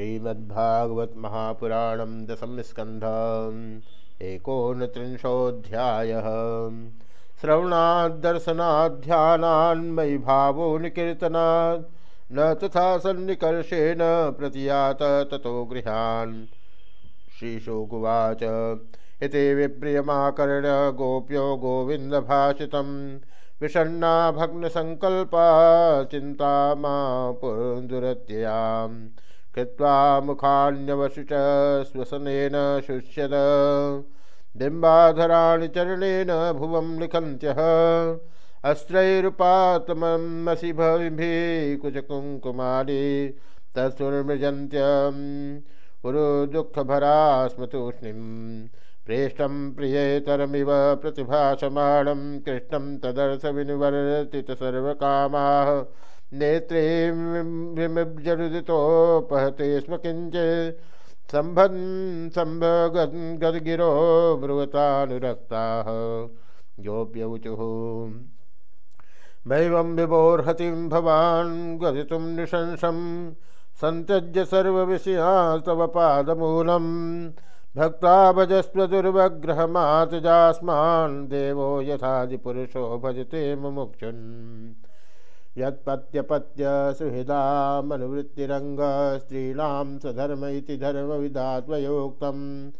श्रीमद्भागवत महापुराण दशम स्कंध एकोनत्रिंशोऽध्याय श्रवणादर्शनाध्यान्मयि भावो निकीर्तनात्। न तथा सन्निकर्षेण प्रतियात ततो गृहान्। श्रीशुकुवाच। इति विप्रियमाकर्ण गोप्यो गोविन्दभाषितम्। विषण्णा भग्नसङ्कल्पा चिन्ता मा पुरुन्दुरत्ययाम् कृत्वा मुखान्यवशुच श्वसनेन शुष्यद बिम्बाधराणि चरणेन भुवं लिखन्त्यः। अस्त्रैरुपातमसि भविभिः कुचकुङ्कुमारी तत्सुर्मृजन्त्यम्। पुरुदुःखभरा स्मतूष्णीम् प्रेष्ठं प्रियेतरमिव प्रतिभासमाणं। कृष्णं तदर्थ विनिवर्तितसर्वकामाः नेत्रे विमिब्जरुदितोपहते स्म किञ्चित् सम्भन् सम्भगद्गिरो ब्रुवतानुरक्ताः। गोप्यौचुः दैवं विभोर्हतिं भवान् गदितुं निशंसं। सन्त्यज्य सर्वविषयास्तव तव पादमूलम्। भक्ता भजस्व दुर्वग्रहमातजास्मान् देवो यथादिपुरुषो भजते मुमुक्षुन्। यत्पत्यपत्य सुहृदामनुवृत्तिरङ्ग स्त्रीणां स्वधर्म इति धर्मविधात्वयोक्तम्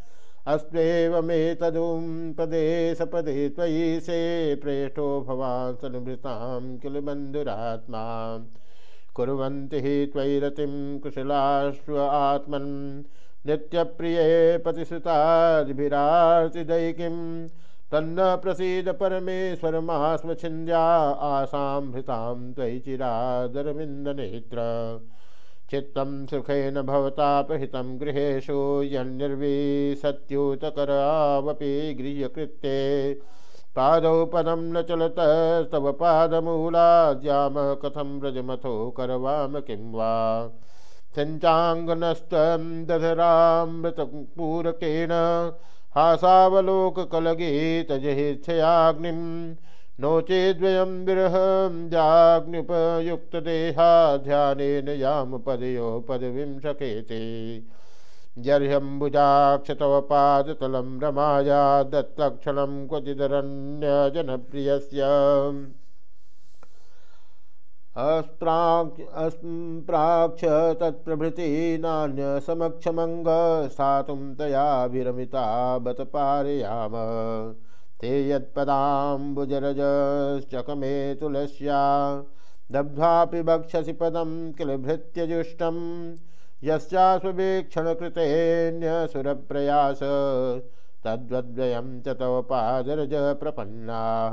अस्त्वेवमेतदुं पदे सपदे त्वयि से प्रेष्ठो भवान् सनुभृतां किल बन्धुरात्मा। कुर्वन्ति हि त्वयि रतिं कुशलाश्व आत्मन्। नित्यप्रिये पतिसुतादिभिरार्तिदैकिम् तन्न प्रसीद परमेश्वर महास्मछिन्द्या आसां हृतां त्वयि चिरादरविन्दनेत्र। चित्तं सुखेन भवतापहितं गृहेषु यन्निर्विसत्युतकरावपि गृह्यकृत्ये। पादौ पदं न चलतस्तव पादमूलाद्याम कथं व्रजमथो करवाम किं वा? सञ्चाङ्गनस्त्वं हासावलोककलगीतजहिच्छयाग्निं नो विरह, जाग्निपयुक्त देहा ध्यानेन याम पदयो पदवीं शकेते जर्ह्यम्बुजाक्ष तव पादतलं रमाया, दत्तक्षणं क्वचिदरण्यजनप्रियस्य अस्प्राक्ष तत्प्रभृति नान्यसमक्षमङ्ग स्थातुं तयाभिरमिता बत पारयाम। ते यत्पदाम्बुजरजश्चकमे तुलस्या दब्ध्वापि वक्षसि पदं किल भृत्यजुष्टं। यस्यास्ववेक्षणकृतेऽन्यसुरप्रयास तद्वद्वयं च तव पादरज प्रपन्नाः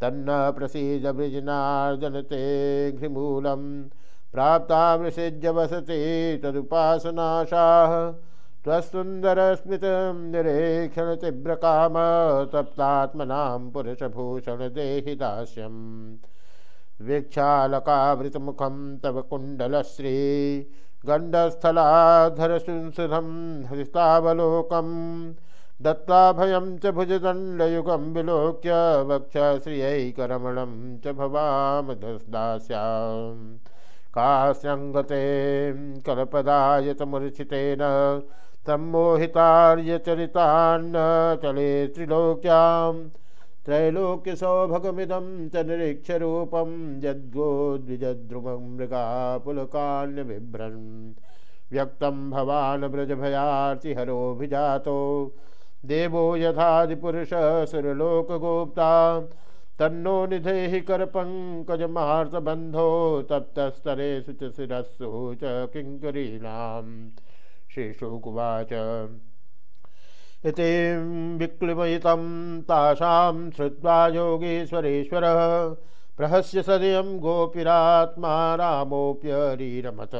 तन्न प्रसीद वृजनार्जनते घ्रिमूलं प्राप्ता वसते तदुपासनाशाः। त्वत्सुन्दरस्मितं निरेक्षणतीव्रकाम तप्तात्मनां पुरुषभूषणदेहि दास्यम्। वीक्षालकावृतमुखं तव कुण्डलश्री गण्डस्थलाधरसुंसुधं हरितावलोकम्। दत्ताभयं च भुजदण्डयुगं विलोक्य वक्षश्रियैकरमणं च भवामदास्यां कास्यङ्गते कल्पदायतमूर्छितेन सम्मोहितार्यचरितान्न चले त्रिलोक्यां त्रैलोक्यसौभगमिदं च निरीक्ष्यरूपं यद्गोद्विजद्रुमं मृगापुलकान्यबिभ्रन्। व्यक्तं भवान् व्रजभयार्तिहरोभिजातो देवो यथादिपुरुष सुरलोकगोप्ता। तन्नो निधेहि करपङ्कजमार्तबन्धो तप्तस्तरेषु च शिरस्सु च किङ्करीणां श्रीशुकुवाच इति विक्लिमयितं तासां श्रुत्वा योगीश्वरेश्वरः, प्रहस्य सदयं गोपिरात्मा रामोऽप्यरीरमत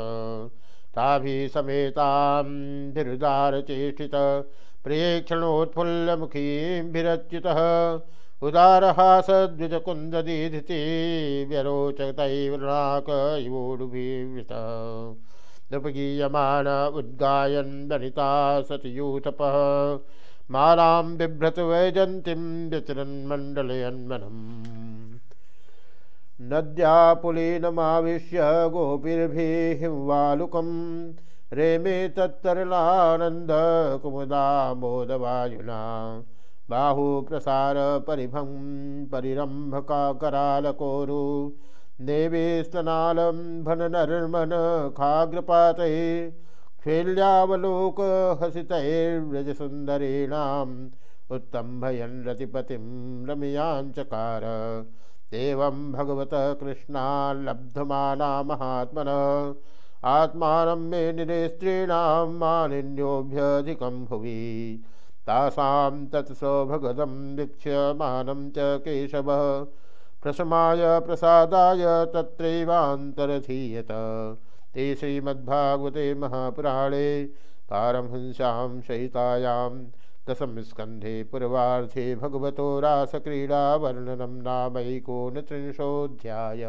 ताभिः समेतां प्रियेक्षणोत्फुल्लमुखीभिरच्युतः उदारहासद्विजकुन्ददीधिति व्यरोचतैर्नाक इवोडुभिवृतः नृपगीयमान उद्गायन् वनिता सतियूथपः मालां बिभ्रत वैजन्तीं व्यतिरन्मण्डलयन्मनम् नद्या पुलीनमाविश्य गोपीर्भिः रेमे तत्तरलानन्द कुमुदामोदवायुना बाहु प्रसार परिभं परिरम्भकाकरालकोरु देवी स्तनालं भननर्मन खाग्रपातये खेल्यावलोक हसितैर्व्रजसुन्दरीणाम् उत्तम्भयन् रतिपतिं रमयाञ्चकार एवं भगवत कृष्णाल्लब्धमाना महात्मन आत्मानं मे निरेस्त्रीणां मानिन्योऽभ्यधिकं भुवि। तासां तत्स भगदं वीक्ष्यमानं च केशवः। प्रशमाय प्रसादाय तत्रैवान्तरधीयत। ते श्रीमद्भागवते महापुराणे पारमहंस्यां सहितायां दशम स्कंधे पूर्वार्धे भगवतो रासक्रीडावर्णनं नामैकोनत्रिंशोऽध्याय।